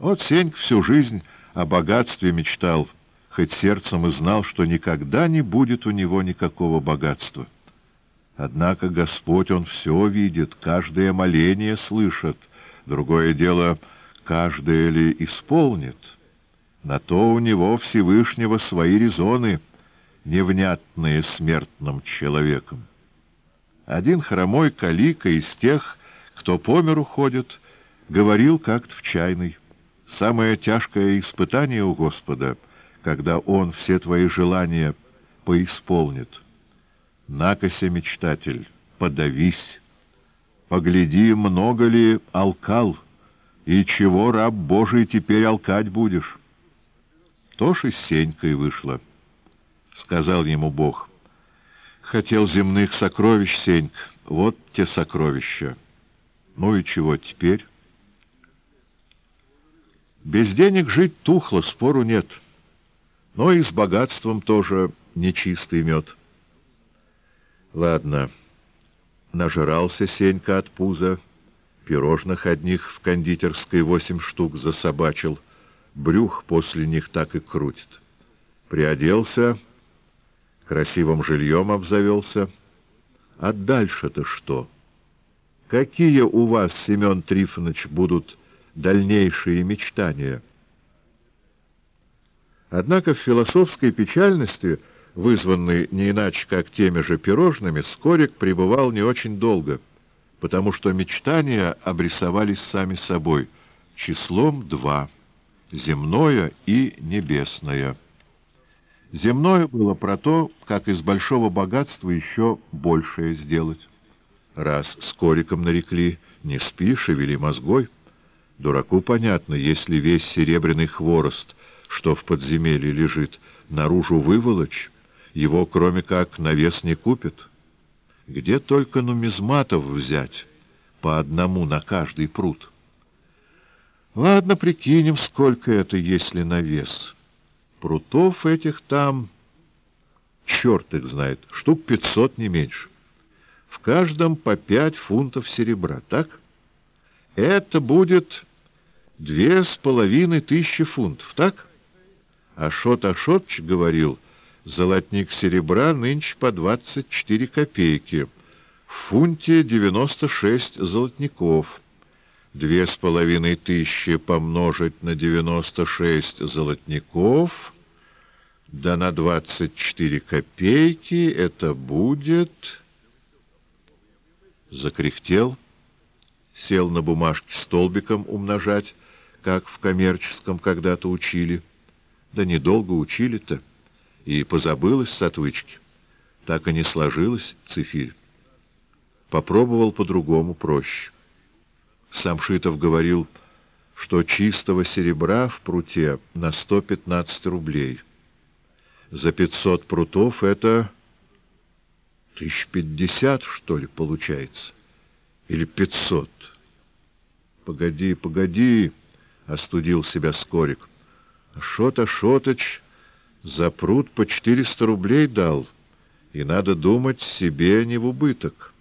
Вот Сеньк всю жизнь о богатстве мечтал, хоть сердцем и знал, что никогда не будет у него никакого богатства. Однако Господь, Он все видит, каждое моление слышит. Другое дело, каждое ли исполнит. На то у него Всевышнего свои резоны, невнятные смертным человеком. Один хромой калика из тех, кто по миру ходит, говорил как-то в чайной. Самое тяжкое испытание у Господа, когда Он все твои желания поисполнит. Накося, мечтатель, подавись. Погляди, много ли алкал, и чего, раб Божий, теперь алкать будешь. То ж и с Сенькой вышло. Сказал ему Бог, хотел земных сокровищ, Сеньк, вот те сокровища. Ну и чего теперь? Без денег жить тухло, спору нет. Но и с богатством тоже нечистый мед. Ладно, нажрался Сенька от пуза, пирожных одних в кондитерской восемь штук засобачил, брюх после них так и крутит. Приоделся, красивым жильем обзавелся. А дальше-то что? Какие у вас, Семен Трифонович, будут дальнейшие мечтания? Однако в философской печальности, вызванной не иначе как теми же пирожными, Скорик пребывал не очень долго, потому что мечтания обрисовались сами собой, числом два — земное и небесное. Земное было про то, как из большого богатства еще большее сделать. Раз с кориком нарекли, не спи, шевели мозгой. Дураку понятно, если весь серебряный хворост, что в подземелье лежит, наружу выволочь, его кроме как на вес не купят. Где только нумизматов взять, по одному на каждый пруд. Ладно, прикинем, сколько это, если на вес. Прутов этих там, черт их знает, штук пятьсот, не меньше в каждом по пять фунтов серебра, так? Это будет две с половиной тысячи фунтов, так? Ашот Ашотч говорил, золотник серебра нынче по двадцать четыре копейки, в фунте девяносто шесть золотников. Две с половиной тысячи помножить на девяносто шесть золотников, да на двадцать четыре копейки это будет закряхтел, сел на бумажке столбиком умножать, как в коммерческом когда-то учили. Да недолго учили-то, и позабылось с отвычки. Так и не сложилось цифирь. Попробовал по-другому, проще. Самшитов говорил, что чистого серебра в пруте на сто пятнадцать рублей. За пятьсот прутов это Тысяч пятьдесят, что ли, получается? Или пятьсот? Погоди, погоди, — остудил себя Скорик. Шот Ашотыч за пруд по четыреста рублей дал, и надо думать себе не в убыток.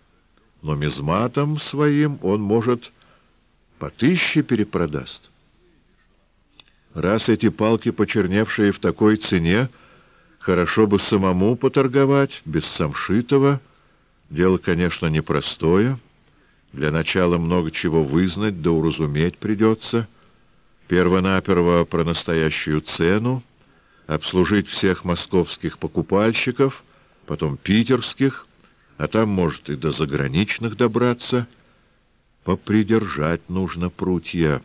Но мизматом своим он, может, по тысяче перепродаст. Раз эти палки, почерневшие в такой цене, Хорошо бы самому поторговать, без самшитова. Дело, конечно, непростое. Для начала много чего вызнать да уразуметь придется. Первонаперво про настоящую цену, обслужить всех московских покупальщиков, потом питерских, а там, может, и до заграничных добраться. Попридержать нужно прутья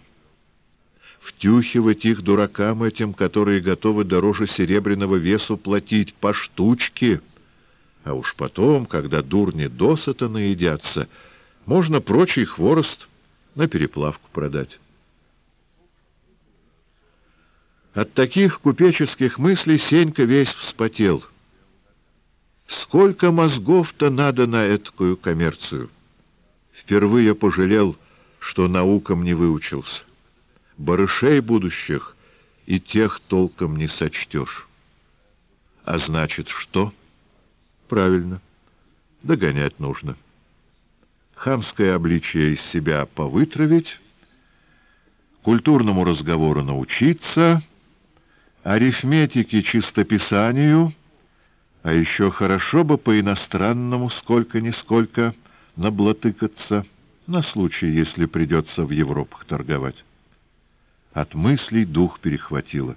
втюхивать их дуракам этим, которые готовы дороже серебряного весу платить по штучке. А уж потом, когда дурни досыта наедятся, можно прочий хворост на переплавку продать. От таких купеческих мыслей Сенька весь вспотел. Сколько мозгов-то надо на эткую коммерцию? Впервые пожалел, что наукам не выучился барышей будущих и тех толком не сочтешь. А значит, что? Правильно, догонять нужно. хамское обличие из себя повытравить, культурному разговору научиться, арифметике чистописанию, а еще хорошо бы по-иностранному сколько-нисколько наблатыкаться, на случай, если придется в Европах торговать. От мыслей дух перехватило.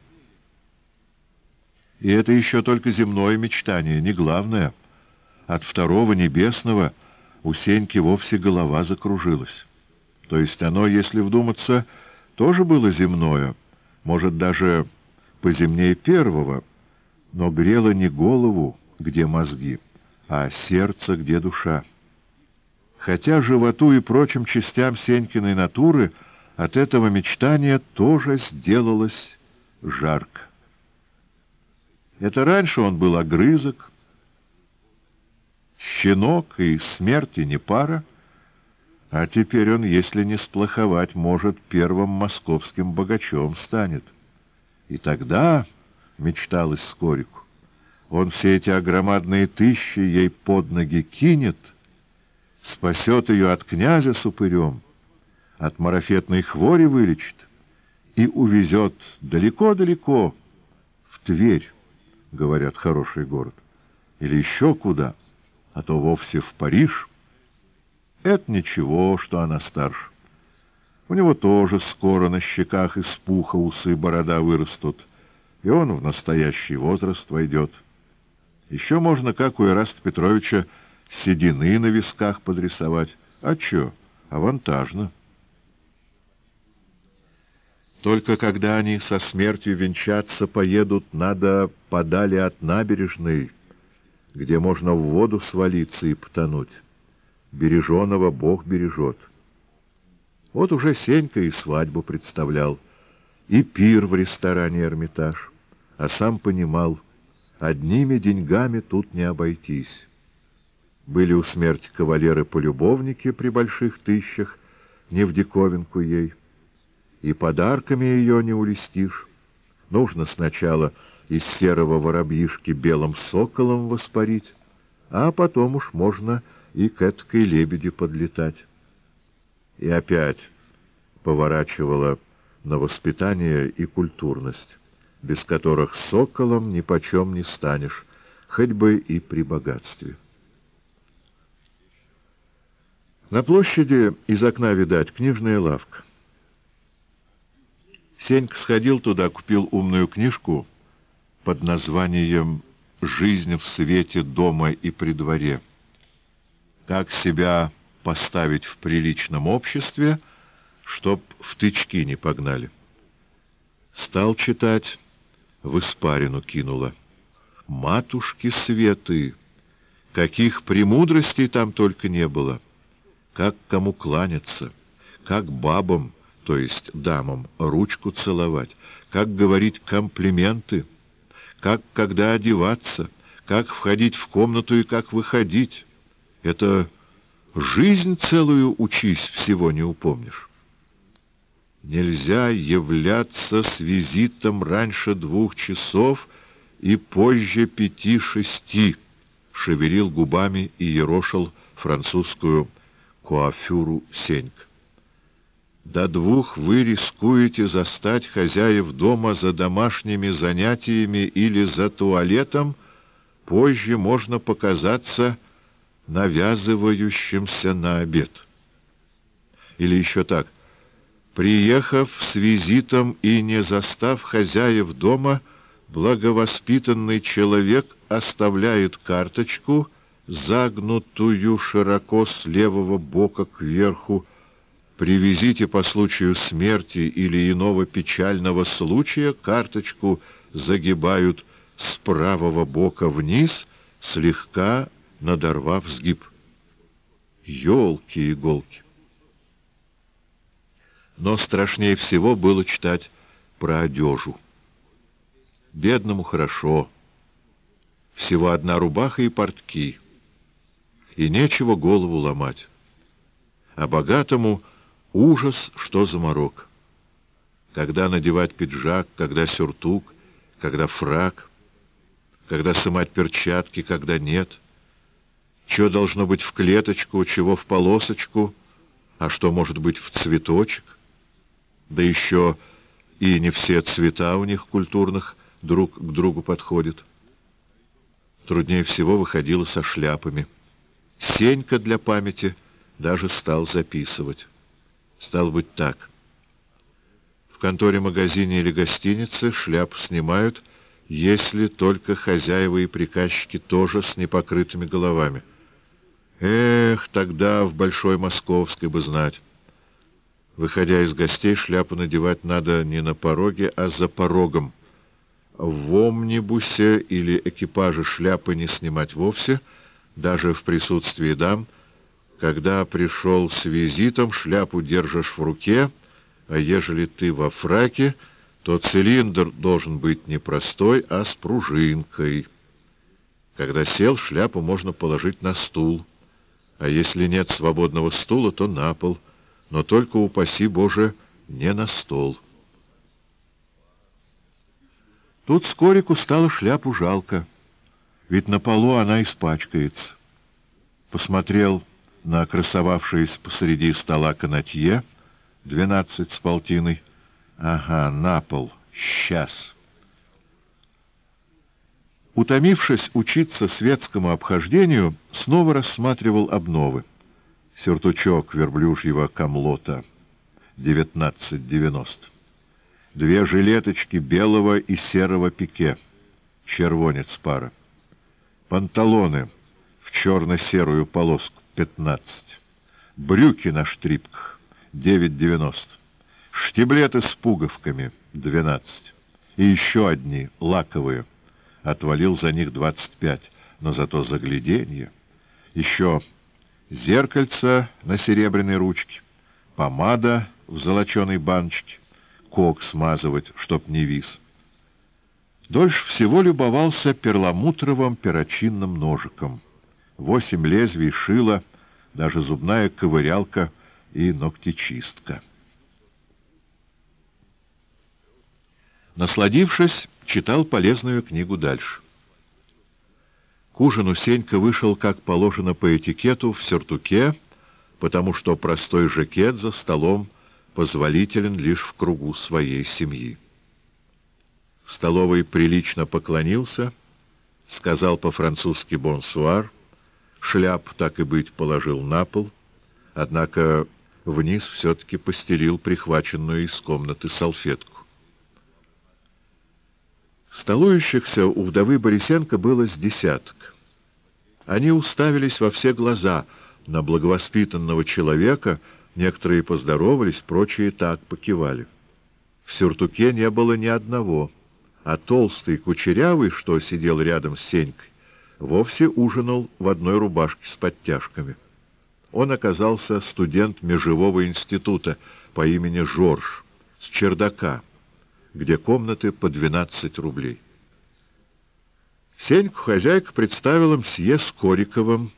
И это еще только земное мечтание, не главное. От второго небесного у Сеньки вовсе голова закружилась. То есть оно, если вдуматься, тоже было земное, может, даже поземнее первого, но грело не голову, где мозги, а сердце, где душа. Хотя животу и прочим частям Сенькиной натуры от этого мечтания тоже сделалось жарко. Это раньше он был огрызок, щенок и смерти не пара, а теперь он, если не сплоховать, может, первым московским богачом станет. И тогда, — мечталось Скорику, — он все эти огромадные тысячи ей под ноги кинет, спасет ее от князя с упырем, от марафетной хвори вылечит и увезет далеко-далеко в Тверь говорят, хороший город, или еще куда, а то вовсе в Париж. Это ничего, что она старше. У него тоже скоро на щеках из пуха усы борода вырастут, и он в настоящий возраст войдет. Еще можно, как у Ираста Петровича, седины на висках подрисовать. А че, авантажно. Только когда они со смертью венчаться поедут, надо подали от набережной, где можно в воду свалиться и потонуть. Береженого Бог бережет. Вот уже Сенька и свадьбу представлял, и пир в ресторане «Эрмитаж», а сам понимал, одними деньгами тут не обойтись. Были у смерти кавалеры-полюбовники при больших тысячах, не в диковинку ей — и подарками ее не улестишь. Нужно сначала из серого воробьишки белым соколом воспарить, а потом уж можно и к эткой лебеди подлетать. И опять поворачивала на воспитание и культурность, без которых соколом ни почем не станешь, хоть бы и при богатстве. На площади из окна видать книжная лавка. Сенька сходил туда, купил умную книжку под названием «Жизнь в свете дома и при дворе». Как себя поставить в приличном обществе, чтоб в тычки не погнали. Стал читать, в испарину кинула. Матушки Светы! Каких премудростей там только не было! Как кому кланяться, как бабам, то есть дамам, ручку целовать, как говорить комплименты, как когда одеваться, как входить в комнату и как выходить. Это жизнь целую учись, всего не упомнишь. Нельзя являться с визитом раньше двух часов и позже пяти-шести, шевелил губами и ерошил французскую куафюру Сенька. До двух вы рискуете застать хозяев дома за домашними занятиями или за туалетом, позже можно показаться навязывающимся на обед. Или еще так. Приехав с визитом и не застав хозяев дома, благовоспитанный человек оставляет карточку, загнутую широко с левого бока кверху, Привезите по случаю смерти или иного печального случая карточку загибают с правого бока вниз, слегка надорвав сгиб. Ёлки-иголки! Но страшнее всего было читать про одежу. Бедному хорошо. Всего одна рубаха и портки. И нечего голову ломать. А богатому — Ужас, что заморок. Когда надевать пиджак, когда сюртук, когда фраг, когда сымать перчатки, когда нет. Что должно быть в клеточку, чего в полосочку, а что может быть в цветочек. Да еще и не все цвета у них культурных друг к другу подходят. Труднее всего выходило со шляпами. Сенька для памяти даже стал записывать. Стал быть так. В конторе-магазине или гостинице шляпу снимают, если только хозяева и приказчики тоже с непокрытыми головами. Эх, тогда в Большой Московской бы знать. Выходя из гостей, шляпу надевать надо не на пороге, а за порогом. В омнибусе или экипаже шляпы не снимать вовсе, даже в присутствии дам. Когда пришел с визитом, шляпу держишь в руке, а ежели ты во фраке, то цилиндр должен быть не простой, а с пружинкой. Когда сел, шляпу можно положить на стул, а если нет свободного стула, то на пол, но только, упаси Боже, не на стол. Тут Скорику стало шляпу жалко, ведь на полу она испачкается. Посмотрел на красовавшееся посреди стола канатье, двенадцать с полтиной. Ага, на пол, сейчас. Утомившись учиться светскому обхождению, снова рассматривал обновы. Сюртучок верблюжьего камлота, 1990 две жилеточки белого и серого пике, червонец пара, панталоны в черно-серую полоску, 15, брюки на штрипках, 9,90, штиблеты с пуговками, 12, и еще одни, лаковые, отвалил за них 25, но зато загляденье, еще зеркальце на серебряной ручке, помада в золоченой баночке, кок смазывать, чтоб не вис. Дольше всего любовался перламутровым перочинным ножиком. Восемь лезвий шила, даже зубная ковырялка и ногтечистка. Насладившись, читал полезную книгу дальше. К ужину Сенька вышел, как положено по этикету, в сюртуке, потому что простой жакет за столом позволителен лишь в кругу своей семьи. В столовой прилично поклонился, сказал по-французски «бонсуар», шляп, так и быть, положил на пол, однако вниз все-таки постелил прихваченную из комнаты салфетку. Столующихся у вдовы Борисенко было с десяток. Они уставились во все глаза на благовоспитанного человека — Некоторые поздоровались, прочие так покивали. В сюртуке не было ни одного, а толстый, кучерявый, что сидел рядом с Сенькой, вовсе ужинал в одной рубашке с подтяжками. Он оказался студент Межевого института по имени Жорж, с чердака, где комнаты по 12 рублей. Сеньку хозяйка представила мсье Скориковым,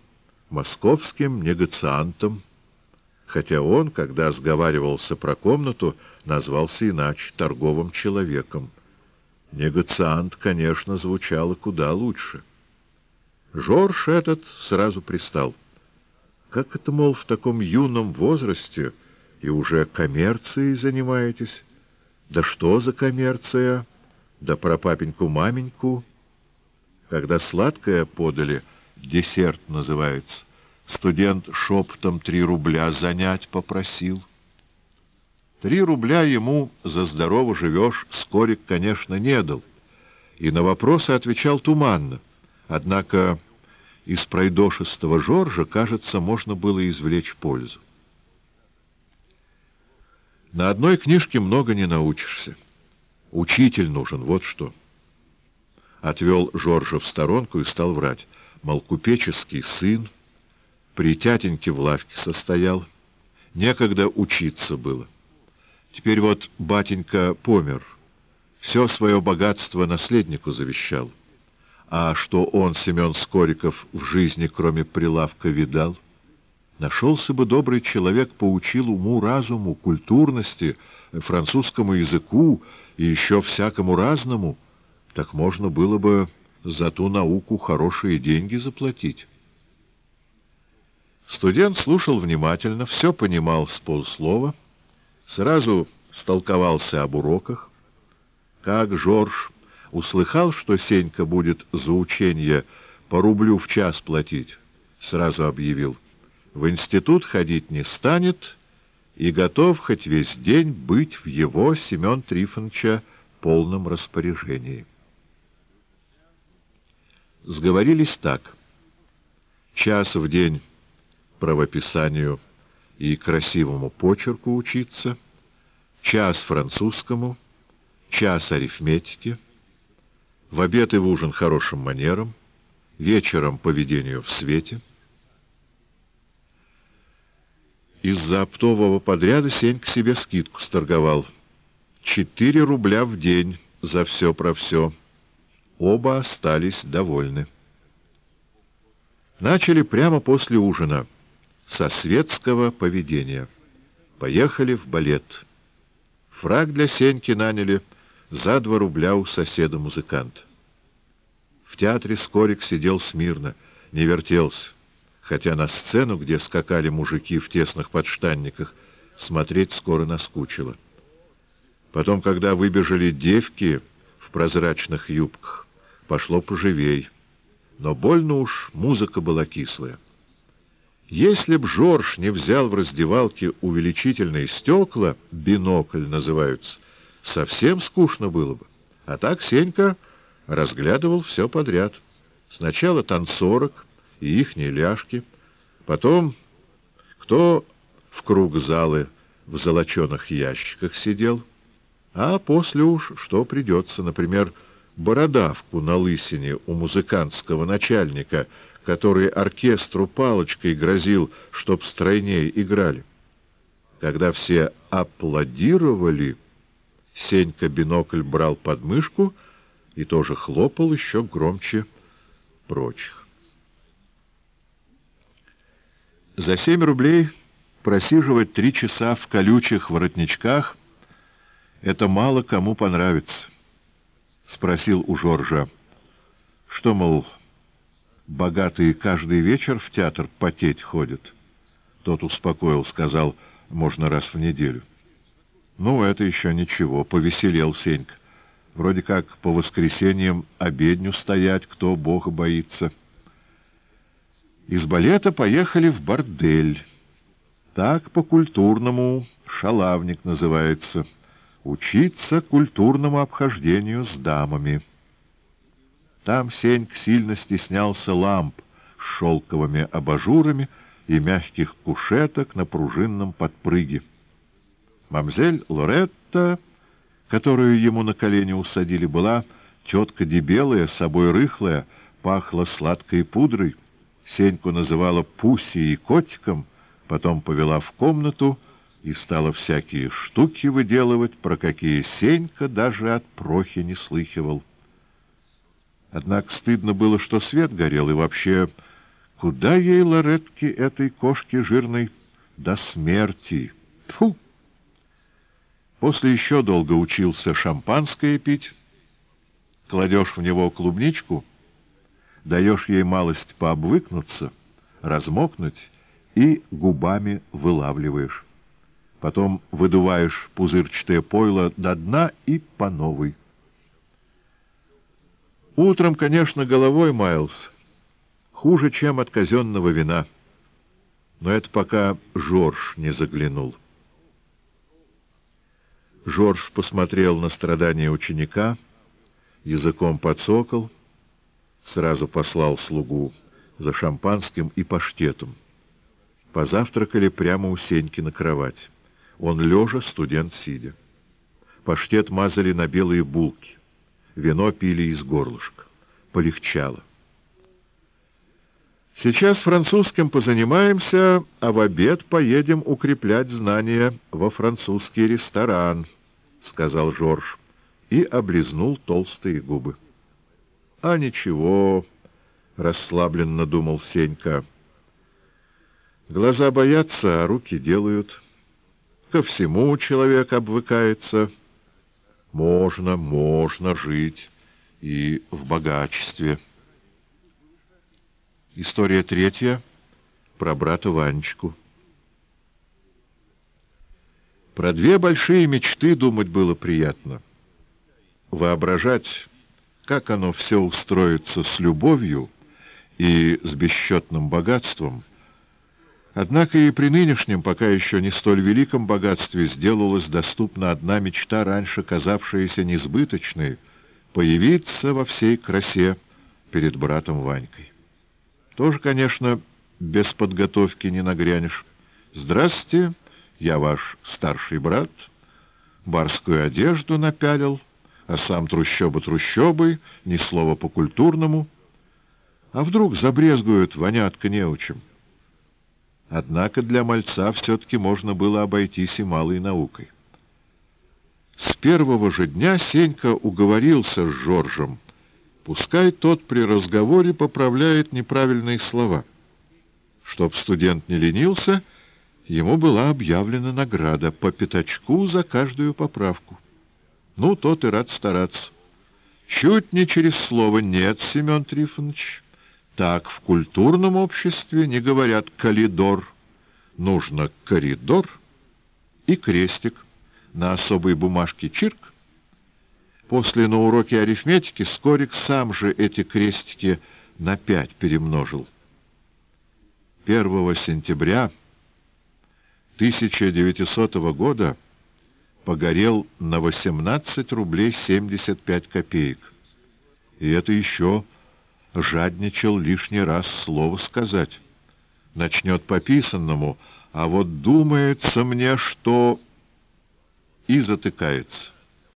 московским негациантом, хотя он, когда сговаривался про комнату, назвался иначе торговым человеком. Негациант, конечно, звучало куда лучше. Жорж этот сразу пристал. Как это, мол, в таком юном возрасте и уже коммерцией занимаетесь? Да что за коммерция? Да про папеньку-маменьку? Когда сладкое подали, десерт называется, Студент шепотом три рубля занять попросил. Три рубля ему за здорово живешь Скорик, конечно, не дал, и на вопросы отвечал туманно. Однако из пройдошестого Жоржа, кажется, можно было извлечь пользу. На одной книжке много не научишься. Учитель нужен, вот что. Отвел Жоржа в сторонку и стал врать. Мол, купеческий сын, при тятеньке в лавке состоял. Некогда учиться было. Теперь вот батенька помер. Все свое богатство наследнику завещал. А что он, Семен Скориков, в жизни, кроме прилавка, видал? Нашелся бы добрый человек, поучил уму-разуму, культурности, французскому языку и еще всякому разному, так можно было бы за ту науку хорошие деньги заплатить. Студент слушал внимательно, все понимал с полслова, сразу столковался об уроках. Как Жорж услыхал, что Сенька будет за учение по рублю в час платить, сразу объявил. В институт ходить не станет и готов хоть весь день быть в его, Семен Трифоновича, полном распоряжении. Сговорились так. Час в день правописанию и красивому почерку учиться, час французскому, час арифметики, в обед и в ужин хорошим манерам, вечером поведению в свете. Из-за оптового подряда Сенька себе скидку сторговал. Четыре рубля в день за все про все. Оба остались довольны. Начали прямо после ужина, со светского поведения. Поехали в балет. Фраг для Сеньки наняли за два рубля у соседа-музыканта. В театре Скорик сидел смирно, не вертелся, хотя на сцену, где скакали мужики в тесных подштанниках, смотреть скоро наскучило. Потом, когда выбежали девки в прозрачных юбках, пошло поживей. Но больно уж музыка была кислая. Если б Жорж не взял в раздевалке увеличительные стекла, бинокль называются, совсем скучно было бы. А так Сенька разглядывал все подряд. Сначала танцорок и ихние ляжки, потом кто в круг залы в золоченых ящиках сидел, а после уж что придется, например, бородавку на лысине у музыкантского начальника, который оркестру палочкой грозил, чтоб стройнее играли. Когда все аплодировали, Сенька бинокль брал под мышку и тоже хлопал еще громче прочих. За семь рублей просиживать три часа в колючих воротничках — это мало кому понравится. — спросил у Жоржа. — Что, мол, богатые каждый вечер в театр потеть ходят? Тот успокоил, сказал, можно раз в неделю. — Ну, это еще ничего, — повеселел Сенька. Вроде как по воскресеньям обедню стоять, кто Бога боится. Из балета поехали в бордель. Так по-культурному шалавник называется — учиться культурному обхождению с дамами. Там Сеньк сильно стеснялся ламп с шелковыми абажурами и мягких кушеток на пружинном подпрыге. Мамзель Лоретта, которую ему на колени усадили, была тетка дебелая, собой рыхлая, пахла сладкой пудрой. Сеньку называла Пусси и котиком, потом повела в комнату — и стала всякие штуки выделывать, про какие Сенька даже от прохи не слыхивал. Однако стыдно было, что свет горел, и вообще, куда ей, Лоретке, этой кошке жирной, до смерти? Тьфу! После еще долго учился шампанское пить, кладешь в него клубничку, даешь ей малость пообвыкнуться, размокнуть и губами вылавливаешь потом выдуваешь пузырчатое пойло до дна и по новой. Утром, конечно, головой маялся, хуже, чем от казенного вина, но это пока Жорж не заглянул. Жорж посмотрел на страдания ученика, языком подсокол, сразу послал слугу за шампанским и паштетом. Позавтракали прямо у Сеньки на кровать. Он лежа, студент сидя. Паштет мазали на белые булки. Вино пили из горлышка. Полегчало. Сейчас французским позанимаемся, а в обед поедем укреплять знания во французский ресторан, — сказал Жорж и облизнул толстые губы. — А ничего, — расслабленно думал Сенька. Глаза боятся, а руки делают. Ко всему человек обвыкается. Можно, можно жить и в богачестве. История третья. про брата Ванечку. Про две большие мечты думать было приятно. Воображать, как оно все устроится с любовью и с бесчетным богатством. Однако и при нынешнем, пока еще не столь великом богатстве, сделалась доступна одна мечта, раньше казавшаяся несбыточной — появиться во всей красе перед братом Ванькой. Тоже, конечно, без подготовки не нагрянешь. «Здравствуйте!» Я ваш старший брат, барскую одежду напялил, а сам трущоба трущобой, ни слова по-культурному. А вдруг забрезгуют вонятка неучим? Однако для мальца все-таки можно было обойтись и малой наукой. С первого же дня Сенька уговорился с Жоржем. Пускай тот при разговоре поправляет неправильные слова. Чтоб студент не ленился — ему была объявлена награда по пятачку за каждую поправку. Ну, тот и рад стараться. Чуть не через слово «нет», Семен Трифонович. Так в культурном обществе не говорят «коридор». Нужно «коридор» и крестик. На особой бумажке чирк. После на уроке арифметики Скорик сам же эти крестики на пять перемножил. 1 сентября 1900 года погорел на 18 рублей 75 копеек. И это еще жадничал лишний раз слово сказать. Начнет по писанному, а вот думается мне, что... И затыкается.